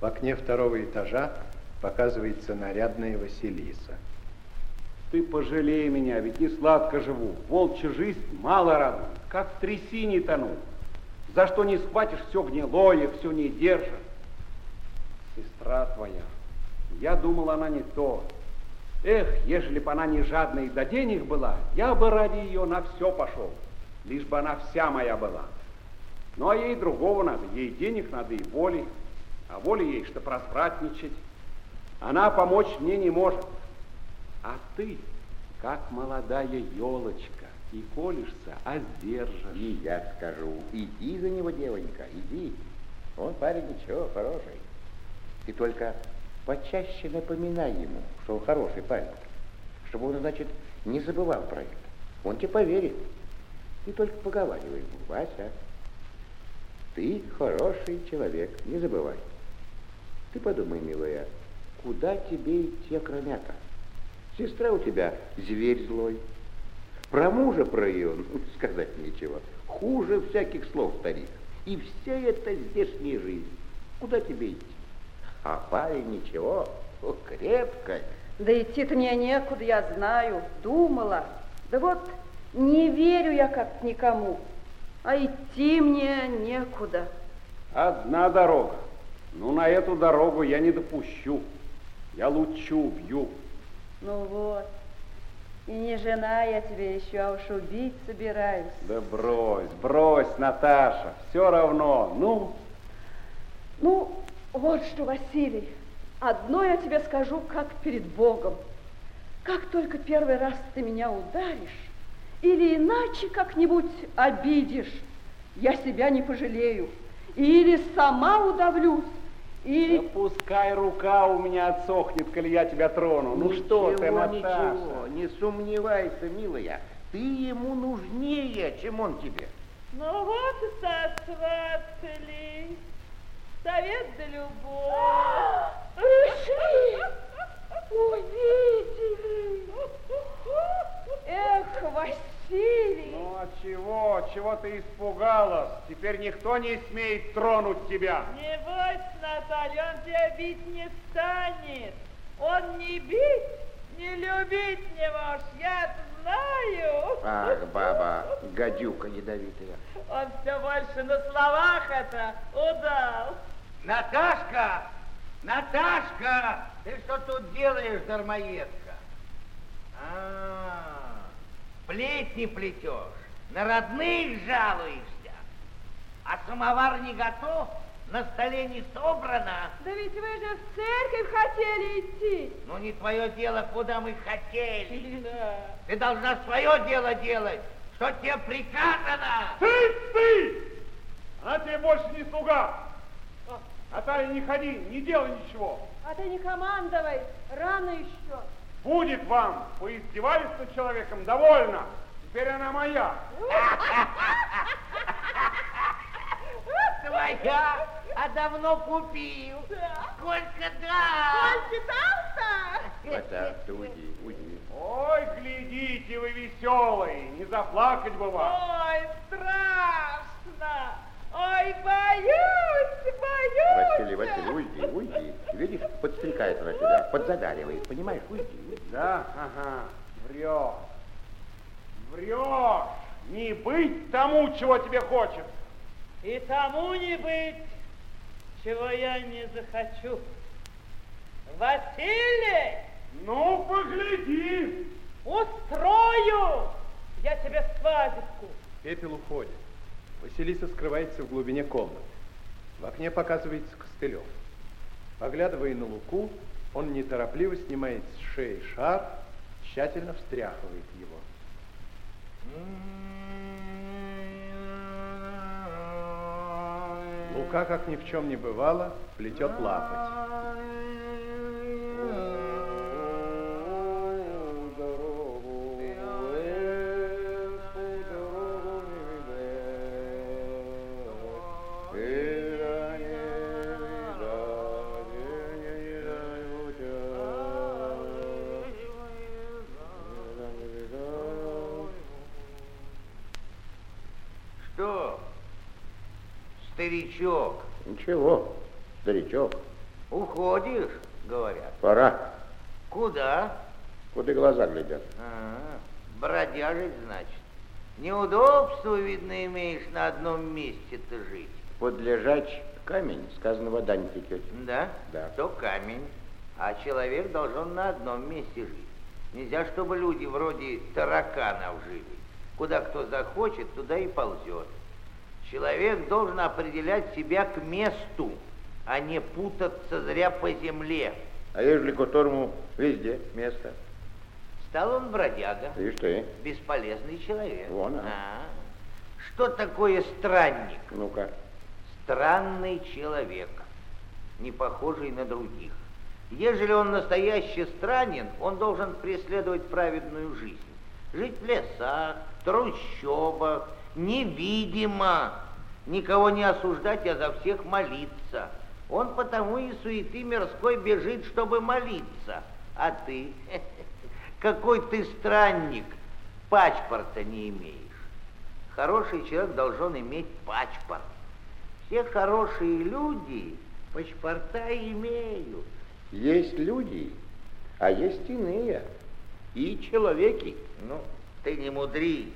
В окне второго этажа показывается нарядная Василиса. Ты пожалей меня, ведь не сладко живу. Волчья жизнь мало радует, как в трясине тону. За что не схватишь, все гнилое, все не держит. Сестра твоя, я думал, она не то. Эх, ежели бы она не жадная и до денег была, я бы ради ее на все пошел, лишь бы она вся моя была. Ну, а ей другого надо, ей денег надо и воли, а воли ей, чтоб развратничать. Она помочь мне не может. А ты, как молодая елочка, и колешься, а сдержишь. И я скажу, иди за него, девонька, иди. Он парень ничего, хороший. Ты только почаще напоминай ему, что он хороший парень, чтобы он, значит, не забывал про это. Он тебе поверит. Ты только поговаривай ему, Вася, ты хороший человек, не забывай. Ты подумай, милая, куда тебе идти, кроме то Сестра у тебя зверь злой. Про мужа про ее ну, сказать нечего. Хуже всяких слов старик. И вся эта здешняя жизнь. Куда тебе идти? А парень ничего, крепкая. Да идти-то мне некуда, я знаю, думала. Да вот не верю я как никому, а идти мне некуда. Одна дорога. Ну, на эту дорогу я не допущу. Я лучше убью. Ну вот. И не жена я тебе еще, а уж убить собираюсь. Да брось, брось, Наташа, все равно. Ну? Ну, вот что, Василий, одно я тебе скажу, как перед Богом. Как только первый раз ты меня ударишь, или иначе как-нибудь обидишь, я себя не пожалею. Или сама удавлюсь, или... Да пускай рука у меня отсохнет, коли я тебя трону. Ну что ты, Наташа? Ничего, не сомневайся, милая. Ты ему нужнее, чем он тебе. Ну вот и сосватались. Совет да любовь. Пришли, увидели. Эх, Василий. Ну а чего, чего ты испугалась? Теперь никто не смеет тронуть тебя. Не бойся, Наталья, он тебя бить не станет. Он не бить, не любить не может, я знаю. Ах, баба, гадюка ядовитая. Он все больше на словах это удал. Наташка! Наташка! Ты что тут делаешь, дармоедка? А, плетни плетешь, на родных жалуешься, а самовар не готов, на столе не собрано. Да ведь вы же в церковь хотели идти. Ну, не твое дело, куда мы хотели. Да. Ты должна свое дело делать, что тебе приказано. Ты, ты! Она тебе больше не слуга. Наталья, не ходи, не делай ничего. А ты не командовай, рано еще. Будет вам. Поиздевались над человеком, довольно. Теперь она моя. Твоя, а давно купил. Сколько дал? Сколько дал-то? Ты уйди, уйди. Ой, глядите вы веселые, не заплакать бы вам. Ой, страшно. Ой, боюсь. Василий, Василий, уйди, уйди. Видишь, подстрекает она тебя, подзадаривает, понимаешь, уйди, уйди. Да, ага, врешь. Врешь. Не быть тому, чего тебе хочется. И тому не быть, чего я не захочу. Василий! Ну, погляди. Устрою я тебе свадебку. Пепел уходит. Василиса скрывается в глубине комнаты. В окне показывается Костылев. Поглядывая на Луку, он неторопливо снимает с шеи шар, тщательно встряхивает его. Лука, как ни в чем не бывало, плетет лапоть. Старичок. Ничего, старичок. Уходишь, говорят. Пора. Куда? Куда глаза глядят. А, бродяжить, значит. Неудобство, видно, имеешь на одном месте-то жить. Под лежач камень, сказано, вода не текет. Да? Да. То камень. А человек должен на одном месте жить. Нельзя, чтобы люди вроде тараканов жили. Куда кто захочет, туда и ползет. Человек должен определять себя к месту, а не путаться зря по земле. А ежели которому везде место. Стал он бродяга, Ишь ты. бесполезный человек. Вон, а. А. Что такое странник? Ну-ка. Странный человек, не похожий на других. Ежели он настоящий странен, он должен преследовать праведную жизнь. Жить в лесах, трущобах, невидимо, никого не осуждать, а за всех молиться. Он потому и суеты мирской бежит, чтобы молиться. А ты, какой ты странник, пачпорта не имеешь. Хороший человек должен иметь пачпорт. Все хорошие люди паспорта имеют. Есть люди, а есть иные. И человеки. Ну, ты не мудри,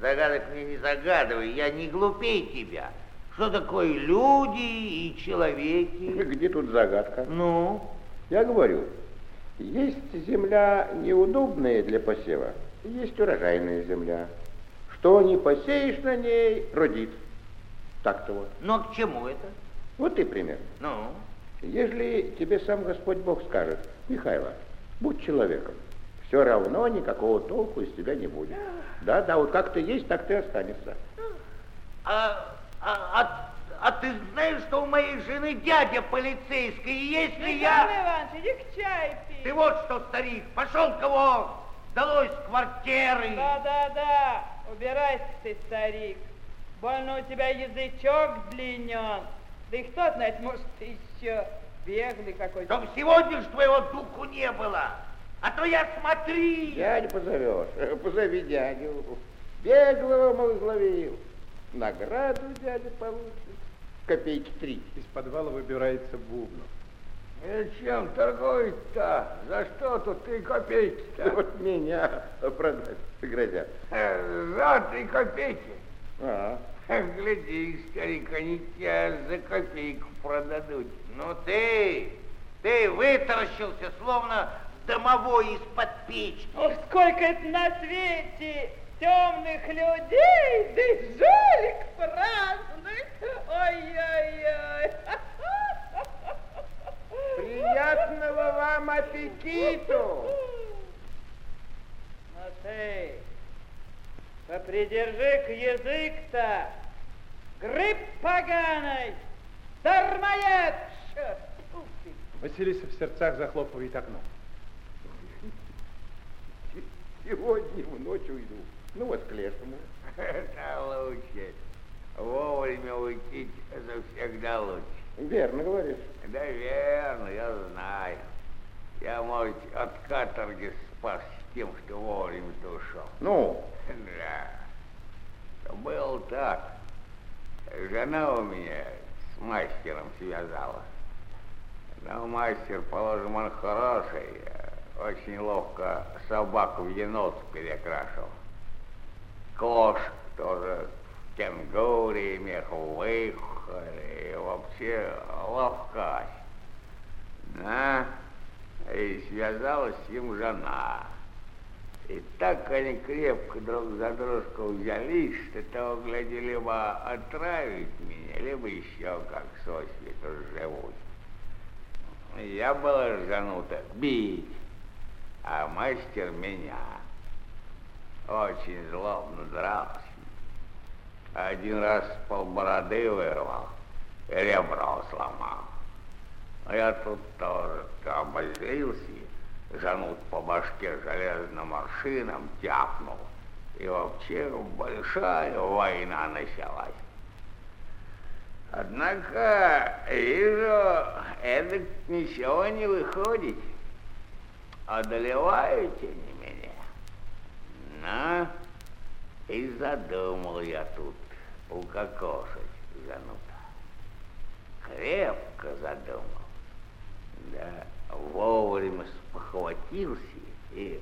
загадок мне не загадывай, я не глупей тебя. Что такое люди и человеки? Где тут загадка? Ну, Я говорю, есть земля неудобная для посева, есть урожайная земля. Что не посеешь на ней, родит. Так-то вот. но к чему это? Вот и пример. Ну, Ежели тебе сам Господь Бог скажет, Михайло, будь человеком, все равно никакого толку из тебя не будет. Да, да, вот как ты есть, так ты останешься. а, а, а, а ты знаешь, что у моей жены дядя полицейский, и если Михаил я... Иванович, иди к чаю пить. Ты вот что, старик, пошел кого? Далось с квартиры. Да-да-да, убирайся ты, старик. Больно у тебя язычок длинен. Да и кто знает, может, ты еще беглый какой-то. Чтоб сегодня ж твоего духу не было. А то я смотри. Дядю позовешь, позови дядю. Беглого мы изловил. Награду дядя получит. Копейки три. Из подвала выбирается Бубнов. Э, чем торгует-то? За что тут три копейки-то? Вот меня продать грозят. Э, За три копейки. А, Гляди, старик, они тебя за копейку продадут. Ну ты, ты вытаращился, словно домовой из-под печки. Ох, сколько это на свете темных людей, да и жулик праздных. Ой-ой-ой. приятного вам аппетиту! Ну ты, попридержи-ка язык-то, гриб поганый, дармоед. Василиса в сердцах захлопывает окно. Сегодня в ночь уйду. Ну вот к лешему. Это лучше. Вовремя уйти завсегда лучше. Верно говоришь. Да верно, я знаю. Я, может, от каторги спас тем, что вовремя ты ушел. Ну, Да. Было так. Жена у меня с мастером связала. Но мастер, положим, он хороший. Очень ловко собаку в енот перекрашивал. Клош тоже в кенгуре, меховых, и вообще ловкач. Да, и связалась с ним жена. И так они крепко друг за дружку взялись, что того, гляди, либо отравить меня, либо еще как сосвету живут. Я была жену-то бить, а мастер меня. Очень злобно дрался. Один раз полбороды вырвал ребро сломал. А я тут тоже обозлился, жену по башке железным аршином тяпнул. И вообще большая война началась. Однако, вижу, это ничего не выходит. Одолеваете не меня. На, и задумал я тут укокошить жену-то. Крепко задумал. Да, вовремя спохватился и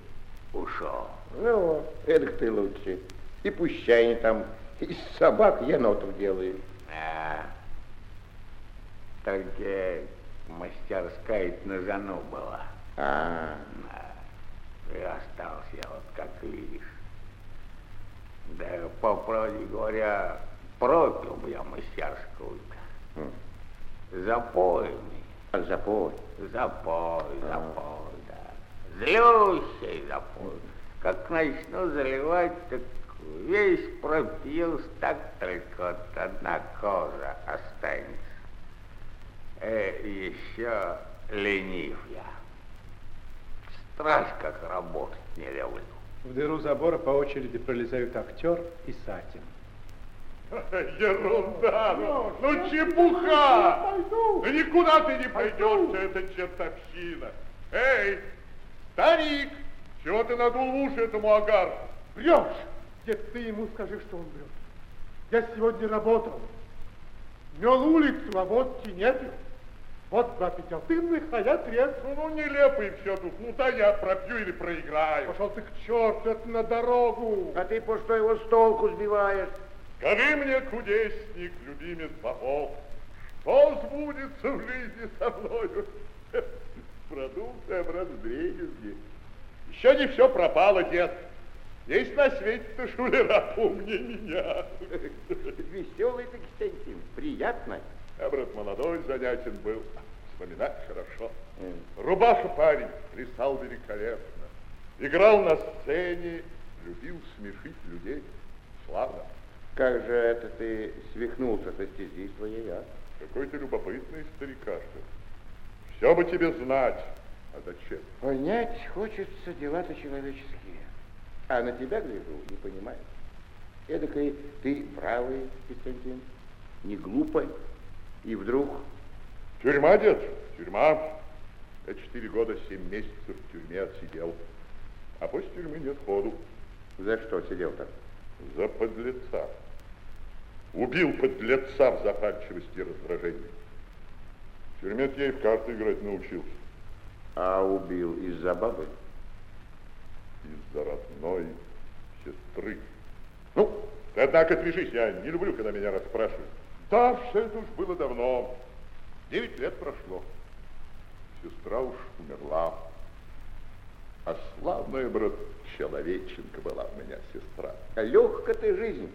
ушел. Ну, это ты лучше. И пущай они там из собак енотов делают. А, только мастерская на зану была. А, и остался вот как видишь. Да, по правде говоря, пропил бы я мастерскую-то. м, Запойный. а запой. Запой, запой, да. Злющий запой. Как начну заливать, так весь пропился, так только вот одна кожа останется. Э, еще ленив я. Страсть, как работать не люблю. В дыру забора по очереди пролезают актер и Сатин. Ерунда! Ну, ну чепуха! Да никуда ты не пойдешь, эта чертовщина. Эй, старик, чего ты надул уши этому агарку? Врешь! Дед, ты ему скажи, что он врет. Я сегодня работал. Мел улицу, а водки нету. Вот два пятилтынных, а я трез. Ну, нелепый все тут. Ну, да я пропью или проиграю. Пошел ты к черту, это на дорогу. А ты по что его с толку сбиваешь? Скажи мне, кудесник, любимец богов, что сбудется в жизни со мною? Продукция в раздребезги. Еще не все пропало, дед. Есть на свете-то шулера поумнее меня. Веселый ты, Константин, приятно. Я, брат, молодой, занятен был. Вспоминать хорошо. М. Рубаша парень, плясал великолепно. Играл на сцене, любил смешить людей. Славно. Как же это ты свихнулся со стези своей, а? Какой ты любопытный старикашка. Все бы тебе знать. А зачем? Понять хочется дела-то человеческие. А на тебя, гляжу, не понимаю. Эдакой ты бравый, Константин, не глупый. И вдруг Тюрьма, дед, тюрьма. Я четыре года, семь месяцев в тюрьме отсидел. А после тюрьмы нет ходу. за что сидел-то? За подлеца. Убил подлеца в запальчивости и раздражении. В тюрьме я и в карты играть научился. А убил из-за бабы? Из-за родной сестры. Ну, ты, однако, отвяжись, я не люблю, когда меня расспрашивают. Да, все это уж было давно. Девять лет прошло. Сестра уж умерла. А славная, брат, человеченка была у меня сестра. Легко ты жизнь,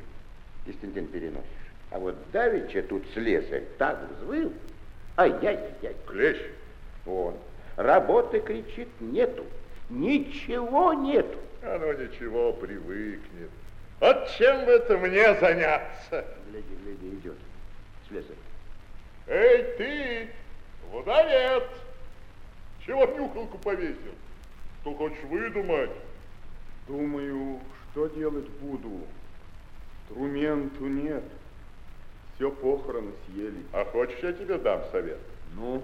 Константин, переносишь. А вот давеча тут слесарь так взвыл. Ай-яй-яй. Клещ, Он. Работы, кричит, нету. Ничего нету. оно А ничего, привыкнет. Вот чем бы это мне заняться? Гляди, гляди, идет. Слесарь. Эй, ты, водовец! Чего нюхалку повесил? Что хочешь выдумать? Думаю, что делать буду. Инструменту нет. Все похороны съели. А хочешь, я тебе дам совет? Ну?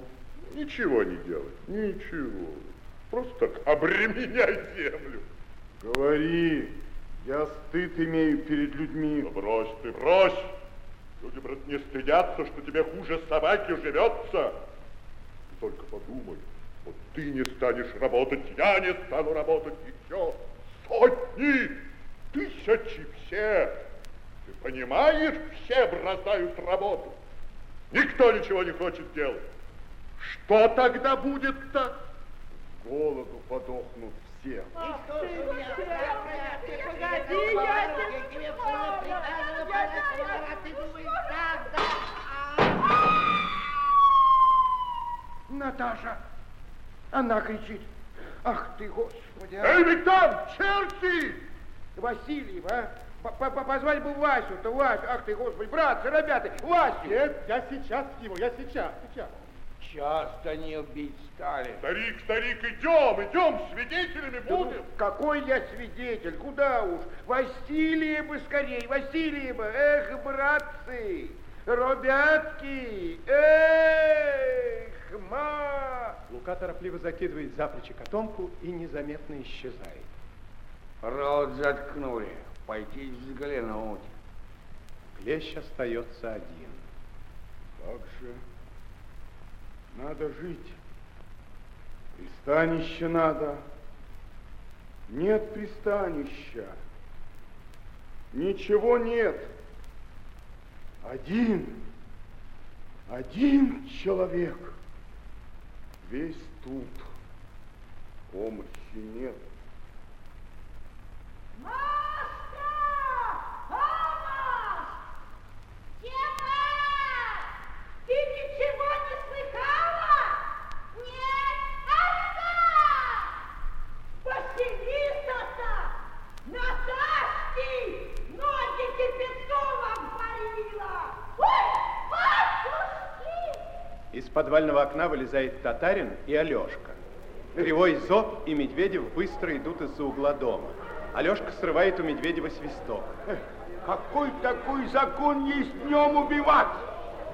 Ничего не делай, ничего. Просто так обременяй землю. Говори. Я стыд имею перед людьми. Ну, брось ты, брось! Люди, брат, не стыдятся, что тебе хуже собаки живется. Ты только подумай, вот ты не станешь работать, я не стану работать, еще сотни, тысячи все. Ты понимаешь, все бросают работу. Никто ничего не хочет делать. Что тогда будет-то? Голоду подохнут все. Погоди, я тебе Наташа! Она кричит. Ах ты, Господи! а! Эй, ведь там черти! Васильев, а? П- бы Васю-то, Васю. Ах ты, Господи, братцы, ребята, Васю! Нет, я сейчас его, я сейчас, сейчас. Часто не бить стали. Старик, старик, идем, идем, свидетелями Да ну, будем. какой я свидетель, куда уж? Василия бы скорей, Василия бы. Эх, братцы, ребятки, эх, ма. Лука торопливо закидывает за плечи котомку и незаметно исчезает. Рот заткнули. Пойти взглянуть. Клещ остается один. Как же? Надо жить. Пристанище надо. Нет пристанища. Ничего нет. Один, один человек. Весь тут. Помощи нет. Машка! Мама! Деда! Ты ничего не слыхала? Нет, Машка! Василиса-то Наташки ноги кипятком обварила! Ой, батюшки! Из подвального окна вылезает татарин и Алешка. Кривой зоб и Медведев быстро идут из-за угла дома. Алешка срывает у Медведева свисток. Какой такой закон есть днем убивать?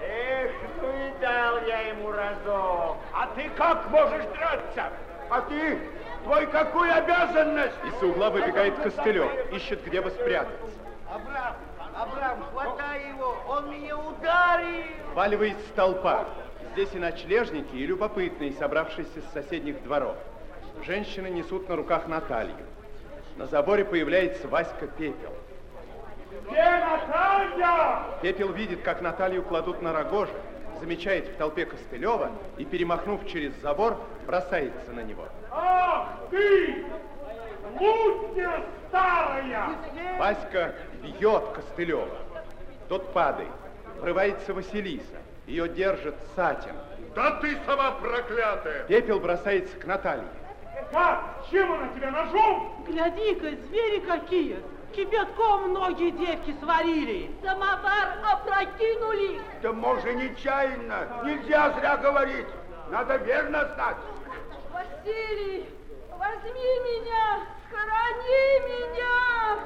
Эх, ну и дал я ему разок. А ты как можешь драться? А ты? Твой какую обязанность? Из-за угла выбегает Костылев, ищет, где бы спрятаться. Абрам, Абрам, хватай его, он меня ударил. Валивается толпа. Здесь и ночлежники, и любопытные, собравшиеся с соседних дворов. Женщины несут на руках Наталью. На заборе появляется Васька Пепел. Где Наталья? Пепел видит, как Наталью кладут на рогоже, замечает в толпе Костылева и, перемахнув через забор, бросается на него. Ах ты! Лутня старая! Васька бьет Костылева. Тот падает. Врывается Василиса. Ее держит Сатин. Да ты сама проклятая! Пепел бросается к Наталье. Как? Чем она тебя ножом? Гляди-ка, звери какие! Кипятком многие девки сварили. Самовар опрокинули. Да может нечаянно. Нельзя зря говорить. Надо верно знать. Василий, возьми меня, схорони меня.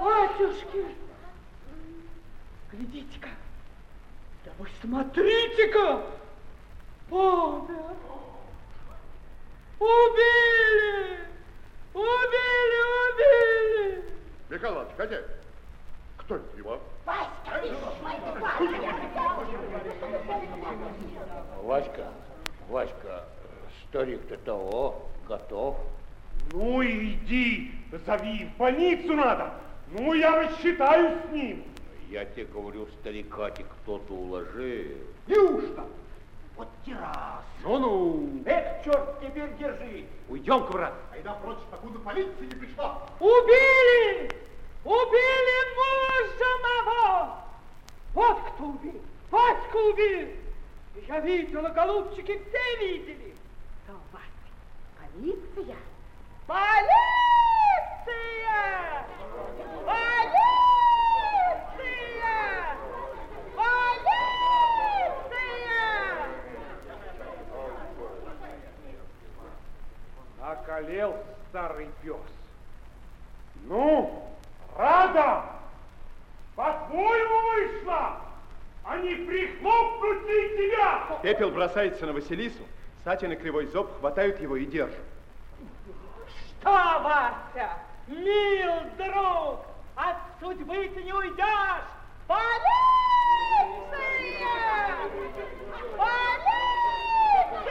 Батюшки, глядите-ка, да вы смотрите-ка, помер. Убили! Убили, убили! Михаил Иванович, хозяин, кто это его? Васька, Васька, старик-то того, готов. Ну иди, зови, в больницу надо. Ну, я рассчитаюсь с ним. Я тебе говорю, старика-то кто-то уложил. Неужто? Вот террас. Ну-ну. Эх, черт, теперь держи. Уйдем-ка, брат. Айда прочь, покуда полиция не пришла. Убили! Убили мужа моего! Вот кто убил! Васька убил! Я видела, голубчики, все видели. Васька, полиция? Полиция! Полиция! Полиция! Накалел старый пес. Ну, рада? По-твоему вышла? А не прихлопнуть ли тебя? Пепел бросается на Василису. Сатин и Кривой Зоб хватают его и держат. Что, Вася, мил друг, от судьбы ты не уйдешь. Полиция! Полиция!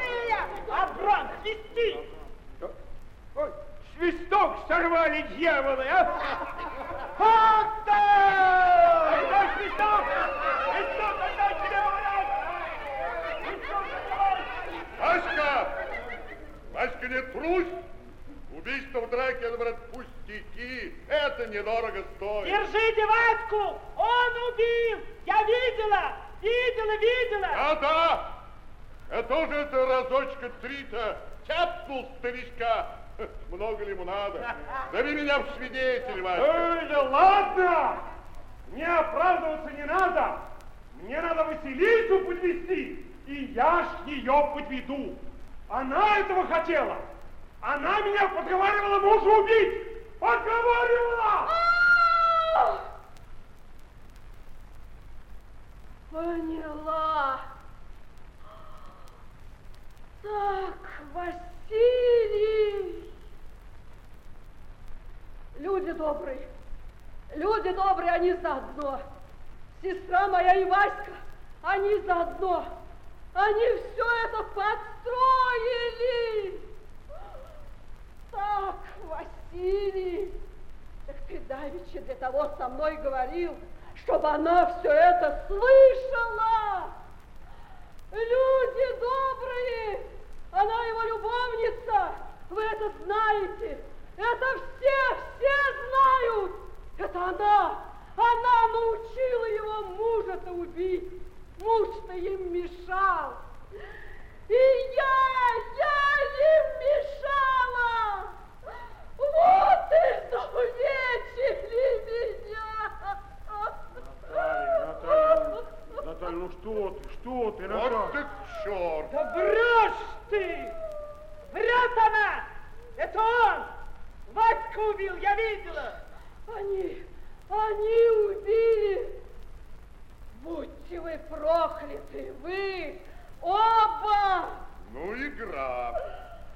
Абрам, свисти! Свисток сорвали дьяволы, а? Отдай! Дай свисток! Свисток отдай тебе, Васька! Васька, не трусь! Убийство в драке, это, брат, пустяки. Это недорого стоит. Держите Ваську! Он убил! Я видела! Видела, видела! Да-да! Я тоже это разочка три-то тяпнул старичка. Много ли ему надо? Зови меня в свидетель, Васька. Ой, да ладно! Мне оправдываться не надо. Мне надо Василису подвести, и я ж ее подведу. Она этого хотела. Она меня подговаривала мужа убить. Подговаривала! Поняла. Так, Василий. Люди добрые, люди добрые, они заодно. Сестра моя и Васька, они заодно. Они все это подстроили. Так, Василий, так ты давеча для того со мной говорил, чтобы она все это слышала. Люди добрые, она его любовница, вы это знаете. Это все, все знают. Это она, она научила его мужа-то убить. Муж-то им мешал. И я, я им мешала. Вот изувечили меня. Наталья, Наталья, ну, Наталья, ну что ты, что ты, Наталья? Вот ты черт! Да брось ты! Врет она! Это он! Васька убил, я видела! Они, они убили. Будьте вы прокляты, вы оба! Ну и граф.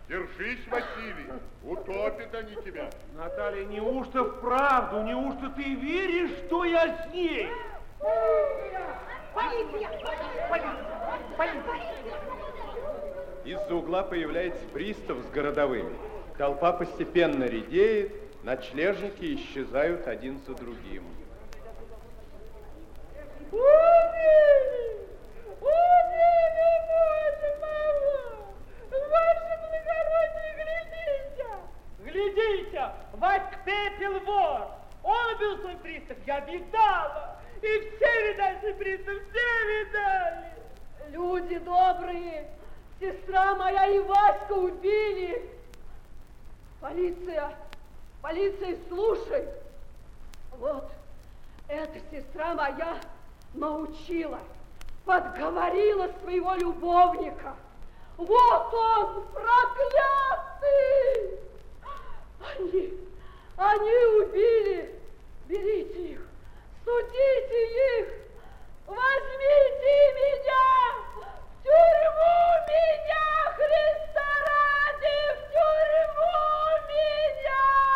Держись, Василий, утопят они тебя. Наталья, неужто вправду, неужто ты веришь, что я с ней? Полиция! Полиция! Полиция! Из-за угла появляется пристав с городовыми. Толпа постепенно редеет, ночлежники исчезают один за другим. Убили! Убили, боже мой! Ваше благородие, глядите! Глядите! Васька Пепел вор! Он убил свой пристав, я видала! И все видали пристав, все видали! Люди добрые, сестра моя и Васька убили. Полиция! Полиция, слушай! Вот, эта сестра моя научила, подговорила своего любовника. Вот он, проклятый! Они, они убили! Берите их, судите их! Возьмите меня! В тюрьму меня, Христа ради, в тюрьму! Olivia!